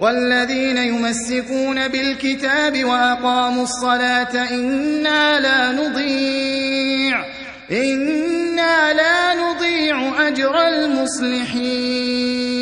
والذين يمسكون بالكتاب وأقاموا الصلاة إنا لا نضيع إنا لا نضيع أجر المصلحين.